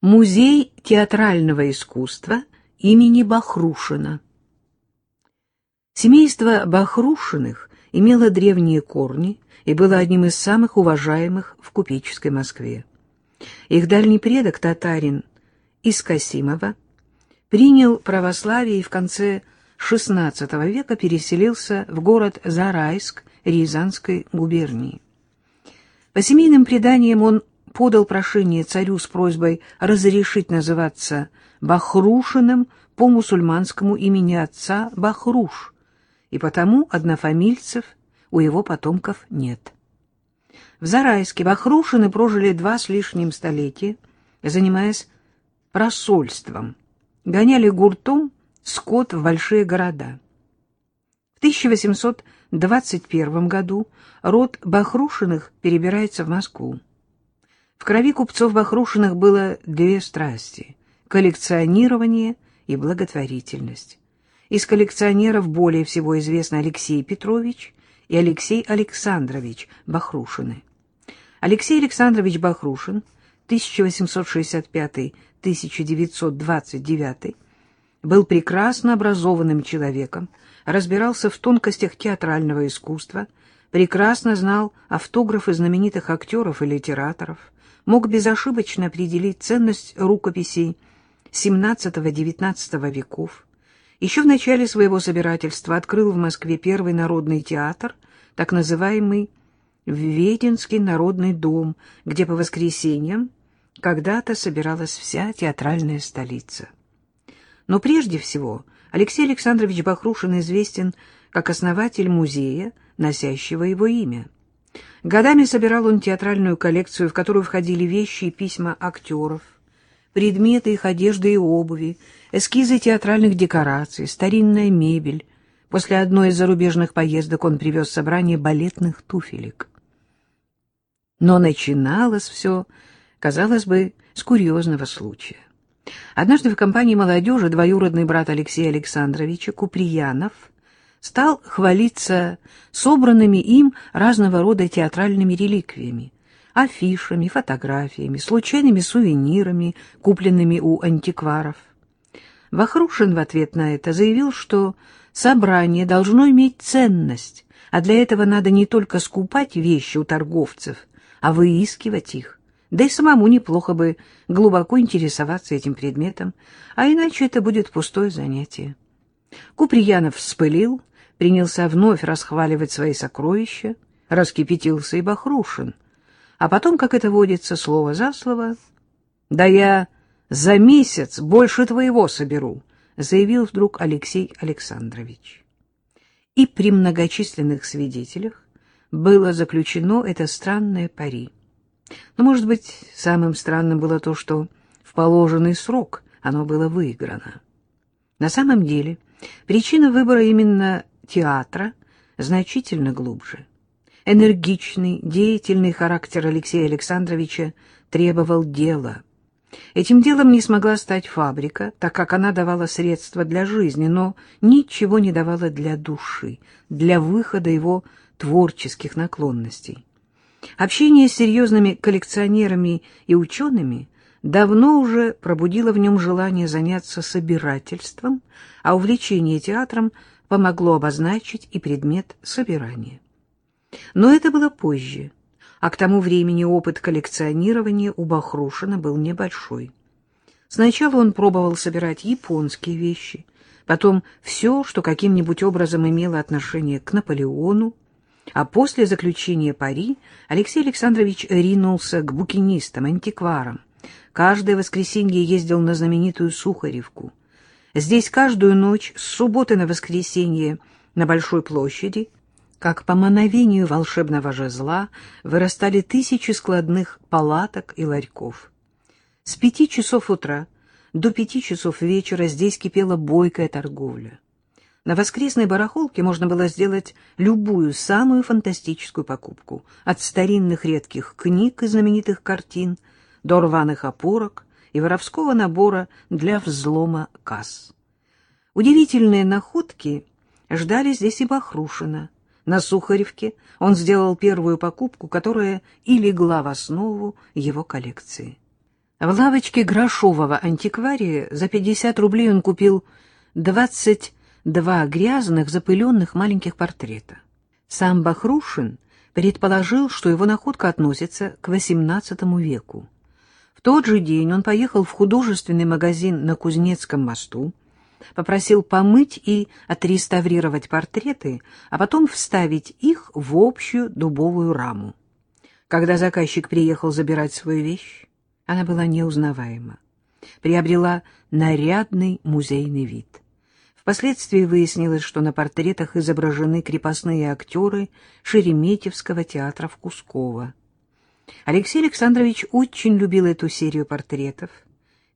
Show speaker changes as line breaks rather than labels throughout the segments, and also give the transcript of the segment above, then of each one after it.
Музей театрального искусства имени Бахрушина. Семейство Бахрушиных имело древние корни и было одним из самых уважаемых в купеческой Москве. Их дальний предок, татарин из Касимова, принял православие и в конце XVI века переселился в город Зарайск Рязанской губернии. По семейным преданиям он подал прошение царю с просьбой разрешить называться Бахрушиным по мусульманскому имени отца Бахруш, и потому однофамильцев у его потомков нет. В Зарайске Бахрушины прожили два с лишним столетия, занимаясь просольством, гоняли гуртом скот в большие города. В 1821 году род Бахрушиных перебирается в Москву. В крови купцов Бахрушиных было две страсти — коллекционирование и благотворительность. Из коллекционеров более всего известны Алексей Петрович и Алексей Александрович Бахрушины. Алексей Александрович Бахрушин, 1865-1929, был прекрасно образованным человеком, разбирался в тонкостях театрального искусства, прекрасно знал автографы знаменитых актеров и литераторов, мог безошибочно определить ценность рукописей XVII-XIX веков. Еще в начале своего собирательства открыл в Москве первый народный театр, так называемый Веденский народный дом, где по воскресеньям когда-то собиралась вся театральная столица. Но прежде всего Алексей Александрович Бахрушин известен как основатель музея, носящего его имя. Годами собирал он театральную коллекцию, в которую входили вещи и письма актеров, предметы их одежды и обуви, эскизы театральных декораций, старинная мебель. После одной из зарубежных поездок он привез собрание балетных туфелек. Но начиналось все, казалось бы, с курьезного случая. Однажды в компании молодежи двоюродный брат Алексея Александровича Куприянов стал хвалиться собранными им разного рода театральными реликвиями, афишами, фотографиями, случайными сувенирами, купленными у антикваров. Вахрушин в ответ на это заявил, что собрание должно иметь ценность, а для этого надо не только скупать вещи у торговцев, а выискивать их. Да и самому неплохо бы глубоко интересоваться этим предметом, а иначе это будет пустое занятие. Куприянов вспылил, принялся вновь расхваливать свои сокровища, раскипятился и Бахрушин. А потом, как это водится, слово за слово, «Да я за месяц больше твоего соберу», заявил вдруг Алексей Александрович. И при многочисленных свидетелях было заключено это странное пари. Но, может быть, самым странным было то, что в положенный срок оно было выиграно. На самом деле, причина выбора именно театра значительно глубже. Энергичный, деятельный характер Алексея Александровича требовал дела. Этим делом не смогла стать фабрика, так как она давала средства для жизни, но ничего не давала для души, для выхода его творческих наклонностей. Общение с серьезными коллекционерами и учеными давно уже пробудило в нем желание заняться собирательством, а увлечение театром помогло обозначить и предмет собирания. Но это было позже, а к тому времени опыт коллекционирования у Бахрушина был небольшой. Сначала он пробовал собирать японские вещи, потом все, что каким-нибудь образом имело отношение к Наполеону, а после заключения пари Алексей Александрович ринулся к букинистам, антикварам. Каждое воскресенье ездил на знаменитую Сухаревку. Здесь каждую ночь с субботы на воскресенье на Большой площади, как по мановению волшебного жезла, вырастали тысячи складных палаток и ларьков. С пяти часов утра до пяти часов вечера здесь кипела бойкая торговля. На воскресной барахолке можно было сделать любую самую фантастическую покупку, от старинных редких книг и знаменитых картин до рваных опорок, и воровского набора для взлома касс. Удивительные находки ждали здесь и Бахрушина. На Сухаревке он сделал первую покупку, которая и легла в основу его коллекции. В лавочке Грошового антиквария за 50 рублей он купил 22 грязных, запыленных маленьких портрета. Сам Бахрушин предположил, что его находка относится к XVIII веку. Тот же день он поехал в художественный магазин на Кузнецком мосту, попросил помыть и отреставрировать портреты, а потом вставить их в общую дубовую раму. Когда заказчик приехал забирать свою вещь, она была неузнаваема, приобрела нарядный музейный вид. Впоследствии выяснилось, что на портретах изображены крепостные актеры Шереметьевского театра в Кусково. Алексей Александрович очень любил эту серию портретов,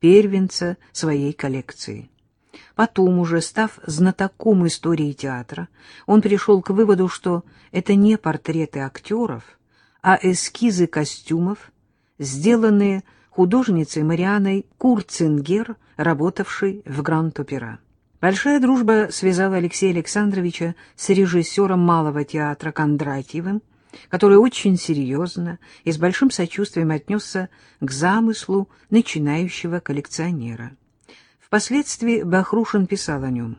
первенца своей коллекции. Потом, уже став знатоком истории театра, он пришел к выводу, что это не портреты актеров, а эскизы костюмов, сделанные художницей Марианой Курцингер, работавшей в Гранд-Опера. Большая дружба связала Алексея Александровича с режиссером Малого театра Кондратьевым, который очень серьезно и с большим сочувствием отнесся к замыслу начинающего коллекционера. Впоследствии Бахрушин писал о нем.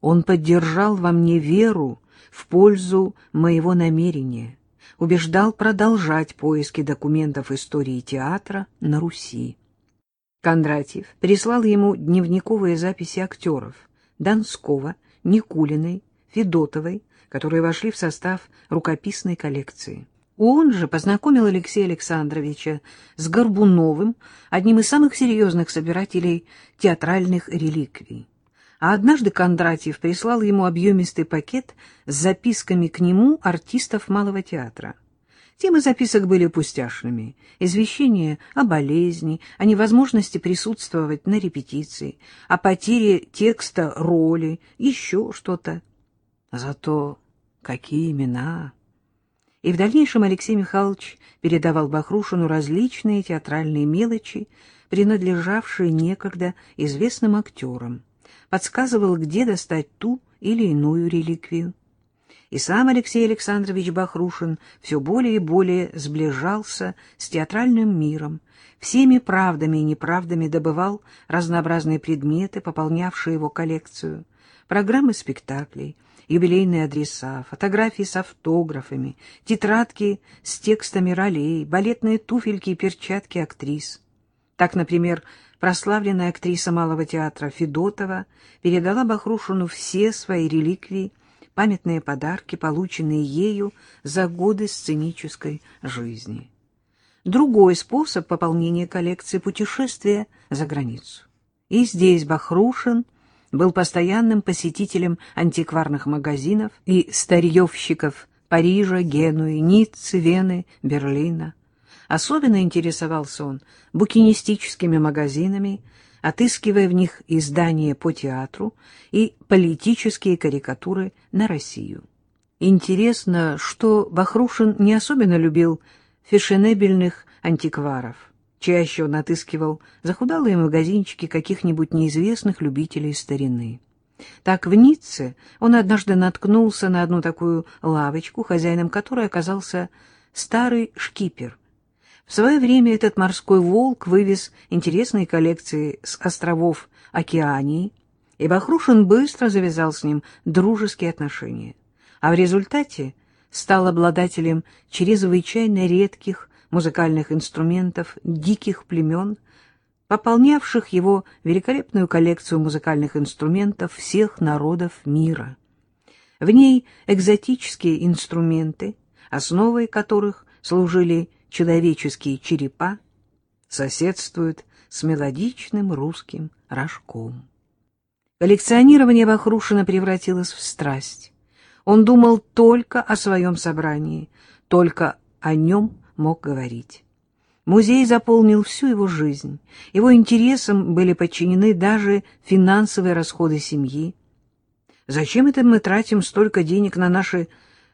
«Он поддержал во мне веру в пользу моего намерения, убеждал продолжать поиски документов истории театра на Руси. Кондратьев прислал ему дневниковые записи актеров Донского, Никулиной, Федотовой, которые вошли в состав рукописной коллекции. Он же познакомил Алексея Александровича с Горбуновым, одним из самых серьезных собирателей театральных реликвий а однажды Кондратьев прислал ему объемистый пакет с записками к нему артистов Малого театра. Темы записок были пустяшными. Извещение о болезни, о невозможности присутствовать на репетиции, о потере текста роли, еще что-то. Зато какие имена! И в дальнейшем Алексей Михайлович передавал Бахрушину различные театральные мелочи, принадлежавшие некогда известным актерам подсказывал, где достать ту или иную реликвию. И сам Алексей Александрович Бахрушин все более и более сближался с театральным миром, всеми правдами и неправдами добывал разнообразные предметы, пополнявшие его коллекцию, программы спектаклей, юбилейные адреса, фотографии с автографами, тетрадки с текстами ролей, балетные туфельки и перчатки актрис. Так, например, прославленная актриса Малого театра Федотова передала Бахрушину все свои реликвии, памятные подарки, полученные ею за годы сценической жизни. Другой способ пополнения коллекции — путешествия за границу. И здесь Бахрушин был постоянным посетителем антикварных магазинов и старьевщиков Парижа, Генуи, Ниццы, Вены, Берлина. Особенно интересовался он букинистическими магазинами, отыскивая в них издания по театру и политические карикатуры на Россию. Интересно, что Бахрушин не особенно любил фешенебельных антикваров. Чаще он отыскивал захудалые магазинчики каких-нибудь неизвестных любителей старины. Так в Ницце он однажды наткнулся на одну такую лавочку, хозяином которой оказался старый шкипер — в свое время этот морской волк вывез интересные коллекции с островов Океании, и Бахрушин быстро завязал с ним дружеские отношения, а в результате стал обладателем чрезвычайно редких музыкальных инструментов диких племен, пополнявших его великолепную коллекцию музыкальных инструментов всех народов мира. В ней экзотические инструменты, основой которых служили человеческие черепа соседствуют с мелодичным русским рожком. Коллекционирование Вахрушина превратилось в страсть. Он думал только о своем собрании, только о нем мог говорить. Музей заполнил всю его жизнь. Его интересам были подчинены даже финансовые расходы семьи. Зачем это мы тратим столько денег на наши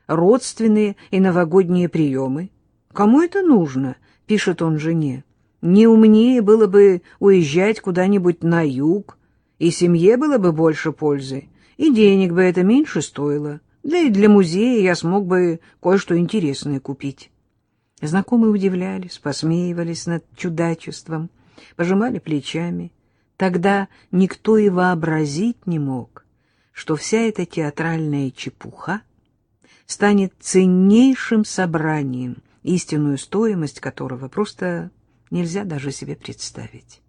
родственные и новогодние приемы? Кому это нужно? — пишет он жене. Не умнее было бы уезжать куда-нибудь на юг, и семье было бы больше пользы, и денег бы это меньше стоило. Да и для музея я смог бы кое-что интересное купить. Знакомые удивлялись, посмеивались над чудачеством, пожимали плечами. Тогда никто и вообразить не мог, что вся эта театральная чепуха станет ценнейшим собранием, истинную стоимость которого просто нельзя даже себе представить.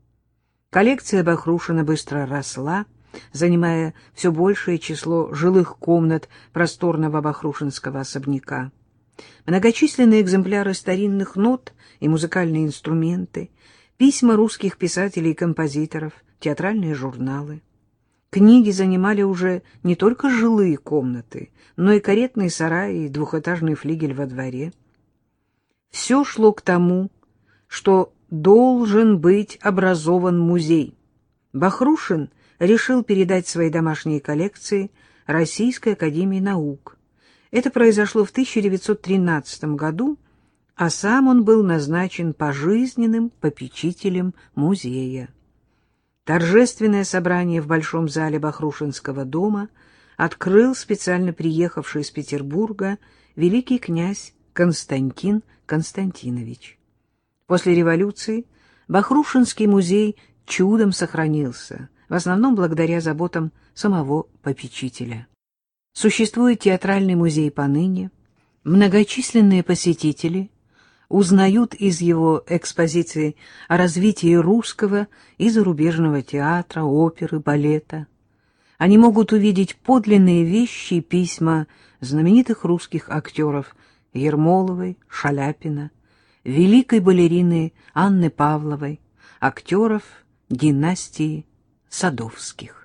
Коллекция Бахрушина быстро росла, занимая все большее число жилых комнат просторного бахрушинского особняка. Многочисленные экземпляры старинных нот и музыкальные инструменты, письма русских писателей и композиторов, театральные журналы. Книги занимали уже не только жилые комнаты, но и каретные сараи и двухэтажный флигель во дворе. Все шло к тому, что должен быть образован музей. Бахрушин решил передать свои домашние коллекции Российской академии наук. Это произошло в 1913 году, а сам он был назначен пожизненным попечителем музея. Торжественное собрание в Большом зале Бахрушинского дома открыл специально приехавший из Петербурга великий князь Константин Константинович. После революции Бахрушинский музей чудом сохранился, в основном благодаря заботам самого попечителя. Существует театральный музей поныне, многочисленные посетители узнают из его экспозиции о развитии русского и зарубежного театра, оперы, балета. Они могут увидеть подлинные вещи и письма знаменитых русских актеров Ермоловой, Шаляпина, великой балерины Анны Павловой, актеров династии Садовских.